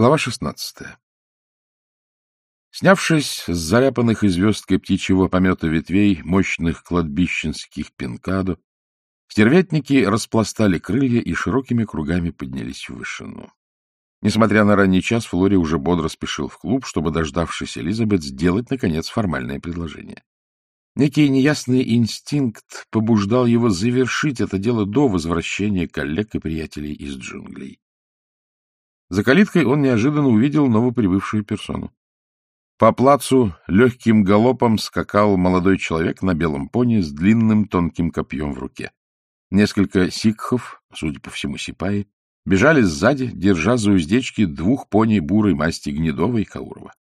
Глава шестнадцатая. Снявшись с заляпанных и звездкой птичьего помета ветвей мощных кладбищенских пинкадо, стервятники распластали крылья и широкими кругами поднялись в вышину. Несмотря на ранний час, Флори уже бодро спешил в клуб, чтобы, дождавшись Элизабет, сделать, наконец, формальное предложение. Некий неясный инстинкт побуждал его завершить это дело до возвращения коллег и приятелей из джунглей. За калиткой он неожиданно увидел новоприбывшую персону. По плацу легким галопом скакал молодой человек на белом пони с длинным тонким копьем в руке. Несколько сикхов, судя по всему сипаи, бежали сзади, держа за уздечки двух пони бурой масти Гнедова и Каурова.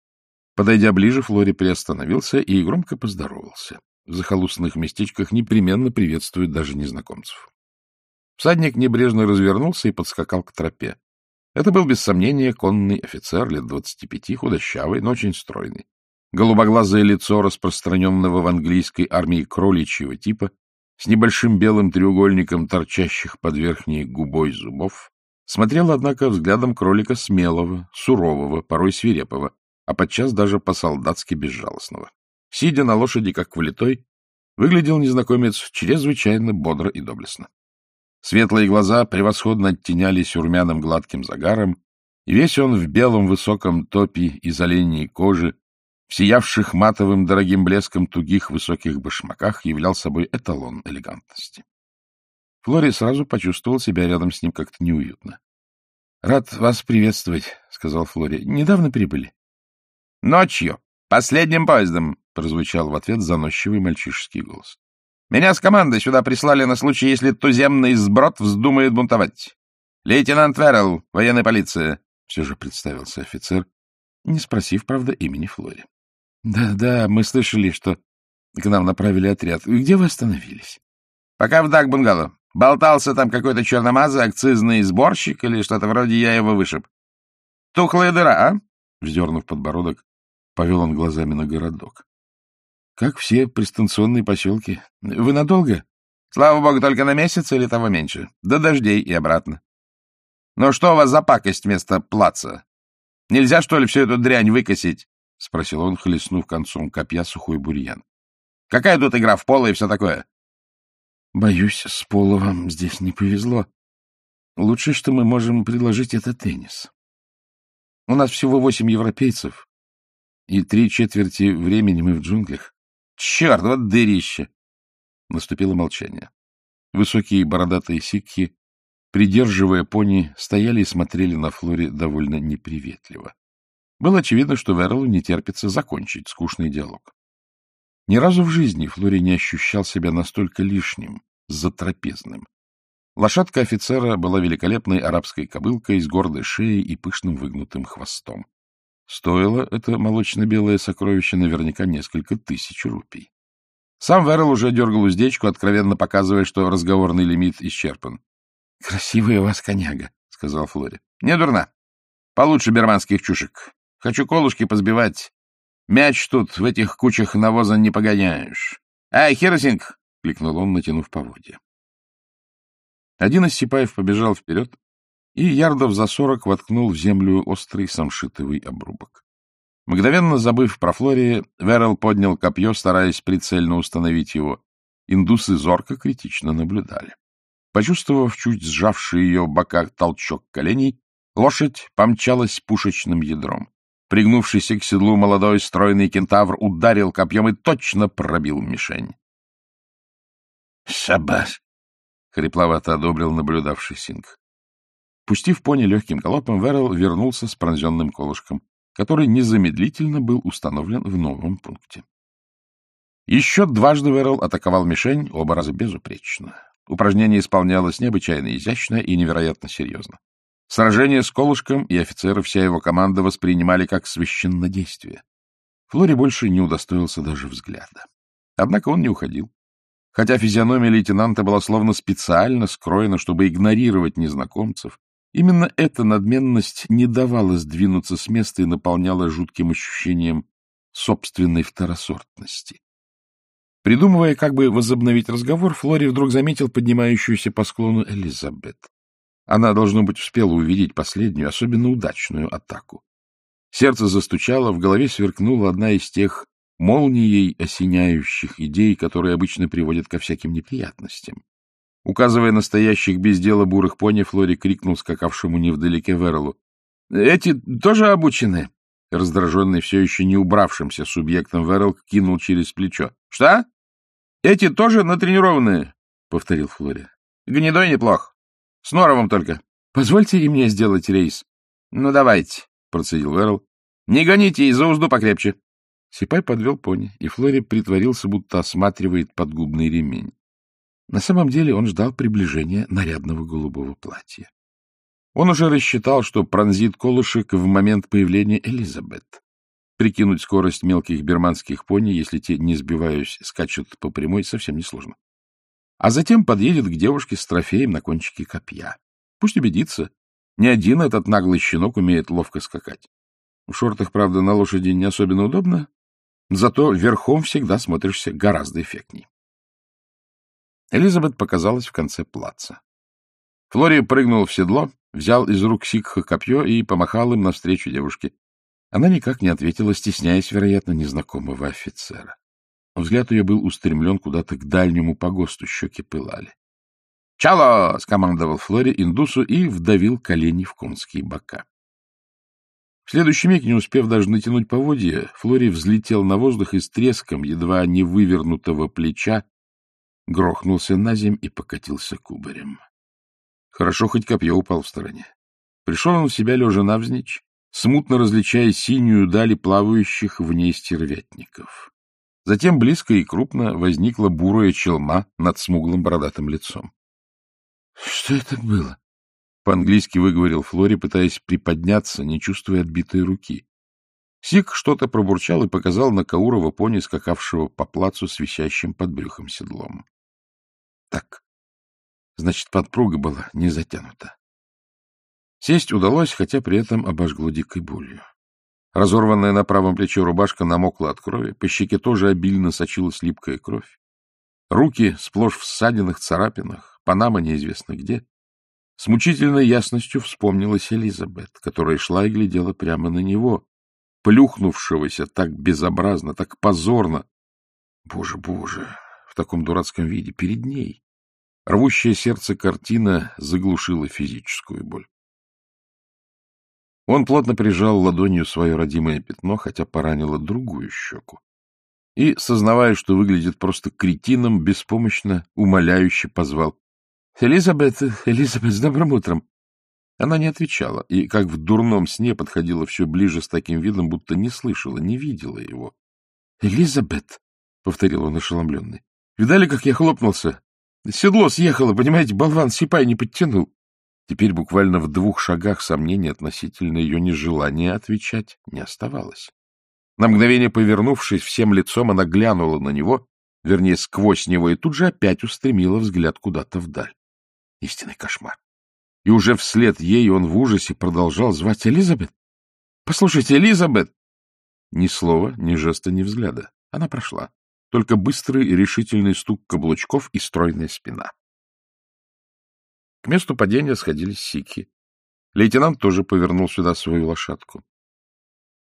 Подойдя ближе, Флори приостановился и громко поздоровался. В захолустных местечках непременно приветствуют даже незнакомцев. Всадник небрежно развернулся и подскакал к тропе. Это был, без сомнения, конный офицер лет двадцати пяти, худощавый, но очень стройный. Голубоглазое лицо, распространенного в английской армии кроличьего типа, с небольшим белым треугольником торчащих под верхней губой зубов, смотрело, однако, взглядом кролика смелого, сурового, порой свирепого, а подчас даже по-солдатски безжалостного. Сидя на лошади, как влитой, выглядел незнакомец чрезвычайно бодро и доблестно. Светлые глаза превосходно оттенялись румяным гладким загаром, и весь он в белом высоком топе из оленьей кожи, в сиявших матовым дорогим блеском тугих высоких башмаках являл собой эталон элегантности. Флори сразу почувствовал себя рядом с ним как-то неуютно. — Рад вас приветствовать, — сказал Флори. — Недавно прибыли? — Ночью, последним поездом, — прозвучал в ответ заносчивый мальчишеский голос. Меня с командой сюда прислали на случай, если туземный сброд вздумает бунтовать. Лейтенант Веррелл, военная полиция, — все же представился офицер, не спросив, правда, имени Флори. Да, — Да-да, мы слышали, что к нам направили отряд. Где вы остановились? — Пока в Дак-бунгало. Болтался там какой-то черномазый акцизный сборщик или что-то вроде я его вышиб. — Тухлая дыра, а? — вздернув подбородок, повел он глазами на городок. Как все пристанционные поселки. Вы надолго? Слава богу, только на месяц или того меньше. До дождей и обратно. Но что у вас за пакость вместо плаца? Нельзя, что ли, всю эту дрянь выкосить? — спросил он, хлестнув концом копья сухой бурьян. — Какая тут игра в поло и все такое? — Боюсь, с пола вам здесь не повезло. Лучшее, что мы можем предложить, — это теннис. У нас всего восемь европейцев, и три четверти времени мы в джунглях. Черт, вот дырище! Наступило молчание. Высокие бородатые сикхи, придерживая пони, стояли и смотрели на Флори довольно неприветливо. Было очевидно, что Верлу не терпится закончить скучный диалог. Ни разу в жизни Флори не ощущал себя настолько лишним, затрапезным. Лошадка офицера была великолепной арабской кобылкой с гордой шеей и пышным выгнутым хвостом. Стоило это молочно-белое сокровище наверняка несколько тысяч рупий. Сам Верл уже дергал уздечку, откровенно показывая, что разговорный лимит исчерпан. — Красивая у вас коняга, — сказал Флори. — Не дурна. Получше берманских чушек. Хочу колышки позбивать. Мяч тут в этих кучах навоза не погоняешь. — Ай, Хиросинг! — кликнул он, натянув поводья. Один из сипаев побежал вперед, и ярдов за сорок воткнул в землю острый самшитовый обрубок. Мгновенно забыв про Флории, Верл поднял копье, стараясь прицельно установить его. Индусы зорко критично наблюдали. Почувствовав чуть сжавший ее в боках толчок коленей, лошадь помчалась пушечным ядром. Пригнувшийся к седлу молодой стройный кентавр ударил копьем и точно пробил мишень. — Шабаш! — хрипловато одобрил наблюдавший Синг. Пустив пони легким галопом, Верл вернулся с пронзенным колышком, который незамедлительно был установлен в новом пункте. Еще дважды Верл атаковал мишень, оба раза безупречно. Упражнение исполнялось необычайно изящно и невероятно серьезно. Сражение с колышком и офицеры вся его команда воспринимали как священнодействие. Флори больше не удостоился даже взгляда. Однако он не уходил. Хотя физиономия лейтенанта была словно специально скроена, чтобы игнорировать незнакомцев, Именно эта надменность не давала сдвинуться с места и наполняла жутким ощущением собственной второсортности. Придумывая, как бы возобновить разговор, Флори вдруг заметил поднимающуюся по склону Элизабет. Она, должно быть, успела увидеть последнюю, особенно удачную атаку. Сердце застучало, в голове сверкнула одна из тех молнией осеняющих идей, которые обычно приводят ко всяким неприятностям. Указывая настоящих без дела бурых пони, Флори крикнул скакавшему невдалеке Верелу. — Эти тоже обучены? Раздраженный все еще не убравшимся субъектом Верл кинул через плечо. — Что? Эти тоже натренированные? — повторил Флори. — Гнедой неплох. С норовом только. Позвольте и мне сделать рейс. — Ну, давайте, — процедил Верл. — Не гоните и за узду покрепче. Сипай подвел пони, и Флори притворился, будто осматривает подгубный ремень. На самом деле он ждал приближения нарядного голубого платья. Он уже рассчитал, что пронзит колышек в момент появления Элизабет. Прикинуть скорость мелких берманских пони, если те, не сбиваясь, скачут по прямой, совсем несложно. А затем подъедет к девушке с трофеем на кончике копья. Пусть убедится, ни один этот наглый щенок умеет ловко скакать. В шортах, правда, на лошади не особенно удобно, зато верхом всегда смотришься гораздо эффектней. Элизабет показалась в конце плаца. Флори прыгнул в седло, взял из рук Сикха копье и помахал им навстречу девушке. Она никак не ответила, стесняясь, вероятно, незнакомого офицера. Взгляд ее был устремлен куда-то к дальнему погосту, щеки пылали. «Чало!» — скомандовал Флори индусу и вдавил колени в конские бока. В следующий миг, не успев даже натянуть поводья, Флори взлетел на воздух и с треском едва не вывернутого плеча грохнулся на земь и покатился кубарем. Хорошо, хоть копье упал в стороне. Пришел он в себя лежа навзничь, смутно различая синюю дали плавающих в ней стервятников. Затем близко и крупно возникла бурая челма над смуглым бородатым лицом. — Что это было? — по-английски выговорил Флори, пытаясь приподняться, не чувствуя отбитой руки. Сик что-то пробурчал и показал на Каурова пони, скакавшего по плацу с висящим под брюхом седлом. Так, значит, подпруга была не затянута. Сесть удалось, хотя при этом обожгло дикой болью. Разорванная на правом плече рубашка намокла от крови, по щеке тоже обильно сочилась липкая кровь. Руки сплошь в ссадинах, царапинах, Панама неизвестно где. С мучительной ясностью вспомнилась Элизабет, которая шла и глядела прямо на него, плюхнувшегося так безобразно, так позорно. Боже, боже, таком дурацком виде, перед ней. Рвущее сердце картина заглушила физическую боль. Он плотно прижал ладонью свое родимое пятно, хотя поранило другую щеку. И, сознавая, что выглядит просто кретином, беспомощно, умоляюще позвал. — Элизабет, Элизабет, с добрым утром! Она не отвечала, и, как в дурном сне, подходила все ближе с таким видом, будто не слышала, не видела его. — Элизабет! — повторил он ошеломленный. — Видали, как я хлопнулся? Седло съехало, понимаете, болван Сипай не подтянул. Теперь буквально в двух шагах сомнений относительно ее нежелания отвечать не оставалось. На мгновение повернувшись всем лицом, она глянула на него, вернее, сквозь него, и тут же опять устремила взгляд куда-то вдаль. Истинный кошмар. И уже вслед ей он в ужасе продолжал звать Элизабет. «Послушайте, Элизабет!» Ни слова, ни жеста, ни взгляда. Она прошла. Только быстрый и решительный стук каблучков и стройная спина. К месту падения сходились сикхи. Лейтенант тоже повернул сюда свою лошадку.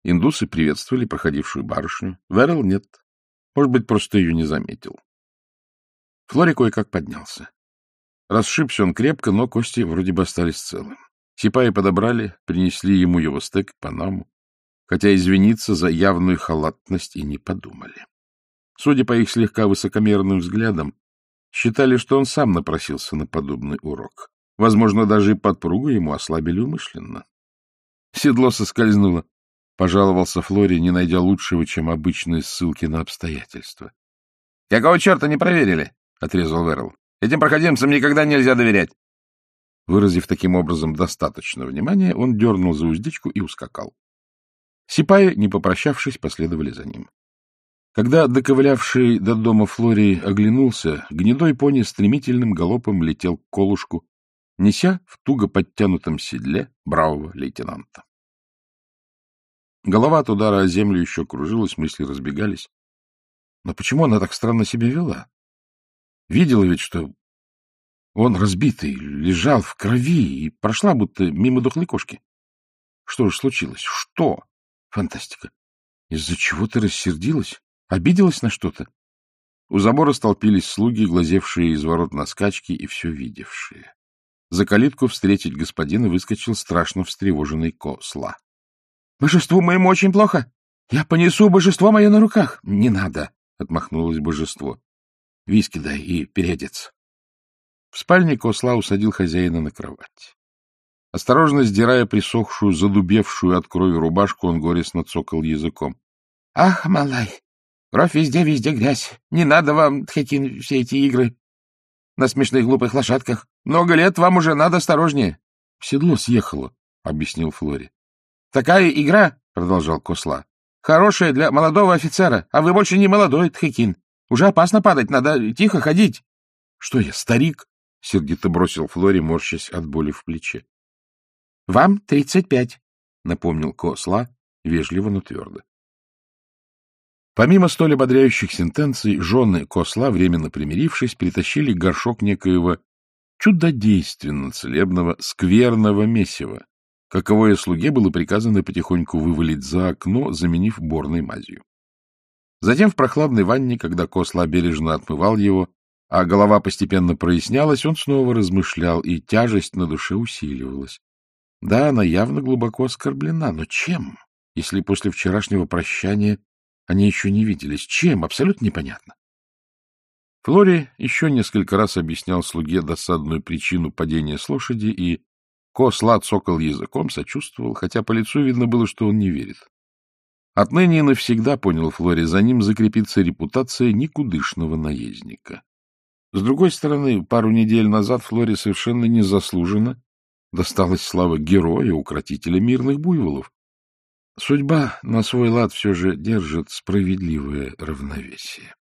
Индусы приветствовали проходившую барышню. Верл нет. Может быть, просто ее не заметил. Флори кое-как поднялся. Расшибся он крепко, но кости вроде бы остались целы. Сипаи подобрали, принесли ему его стек панаму, хотя извиниться за явную халатность и не подумали. Судя по их слегка высокомерным взглядам, Считали, что он сам напросился на подобный урок. Возможно, даже и подпругу ему ослабили умышленно. Седло соскользнуло. Пожаловался Флори, не найдя лучшего, чем обычные ссылки на обстоятельства. — Какого черта не проверили? — отрезал Верл. — Этим проходимцам никогда нельзя доверять. Выразив таким образом достаточно внимания, он дернул за уздечку и ускакал. Сипаи, не попрощавшись, последовали за ним. Когда доковылявший до дома Флории оглянулся, гнедой пони стремительным галопом летел к колушку, неся в туго подтянутом седле бравого лейтенанта. Голова от удара о землю еще кружилась, мысли разбегались. Но почему она так странно себя вела? Видела ведь, что... Он разбитый, лежал в крови и прошла будто мимо дохлой кошки. Что же случилось? Что? Фантастика. Из-за чего ты рассердилась? Обиделась на что-то? У забора столпились слуги, глазевшие из ворот на скачки и все видевшие. За калитку встретить господина выскочил страшно встревоженный Косла. — Божеству моему очень плохо. Я понесу божество мое на руках. — Не надо, — отмахнулось божество. — Виски дай и переодеться. В спальне Косла усадил хозяина на кровать. Осторожно сдирая присохшую, задубевшую от крови рубашку, он горестно цокал языком. — Ах, малай, кровь везде, везде грязь. Не надо вам, Тхекин, все эти игры на смешных глупых лошадках. Много лет вам уже надо осторожнее. — Седло съехало, — объяснил Флори. — Такая игра, — продолжал Косла, — хорошая для молодого офицера, а вы больше не молодой, Тхекин. Уже опасно падать, надо тихо ходить. — Что я, старик? — сердито бросил Флори, морщась от боли в плече. — Вам тридцать пять, — напомнил Косла, вежливо, но твердо. Помимо столь ободряющих сентенций, жены Косла, временно примирившись, притащили горшок некоего чудодейственно целебного скверного месива, каковое слуге было приказано потихоньку вывалить за окно, заменив борной мазью. Затем в прохладной ванне, когда Косла бережно отмывал его, а голова постепенно прояснялась, он снова размышлял, и тяжесть на душе усиливалась. Да, она явно глубоко оскорблена, но чем, если после вчерашнего прощания они еще не виделись? Чем? Абсолютно непонятно. Флори еще несколько раз объяснял слуге досадную причину падения с лошади, и Косла цокал языком, сочувствовал, хотя по лицу видно было, что он не верит. Отныне и навсегда, понял Флори, за ним закрепится репутация никудышного наездника. С другой стороны, пару недель назад Флори совершенно незаслуженно досталась слава героя, укротителя мирных буйволов. Судьба на свой лад все же держит справедливое равновесие.